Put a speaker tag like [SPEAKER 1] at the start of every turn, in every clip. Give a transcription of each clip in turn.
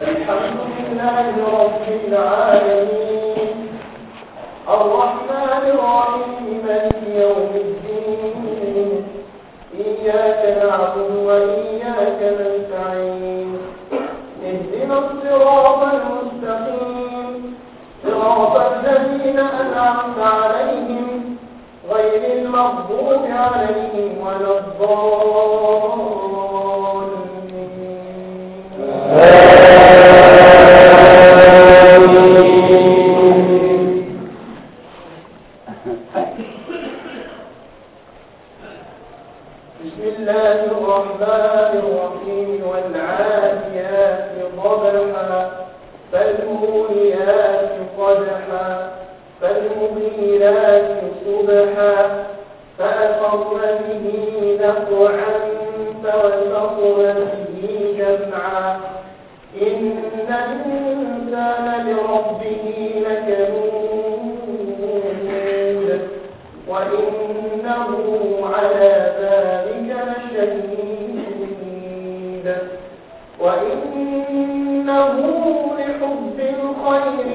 [SPEAKER 1] الحمد لله رب العالمين الرحمن الرحيم. يوم الدين إياك نعبد وإياك نستعين اهدنا الصراط المستقيم صراط الذين أنعمت عليهم غير المغضوب عليهم ولا الضالين بسم الله الرحمن الرحيم والعاديات ضبحا فالموليات قدحا فالمغيرات صبحا فأثرن به نقعا فوسطن به جمعا. إن الإنسان لربه لكنود وإنه على ذلك لشهيد وإنه لحب الخير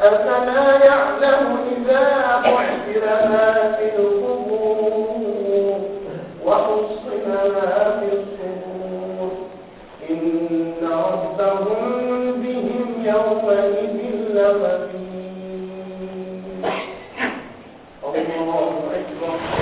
[SPEAKER 1] أفلا يعلم إذا ما في القبور ما في الصدور. إن ربهم بهم يومئذ لخبير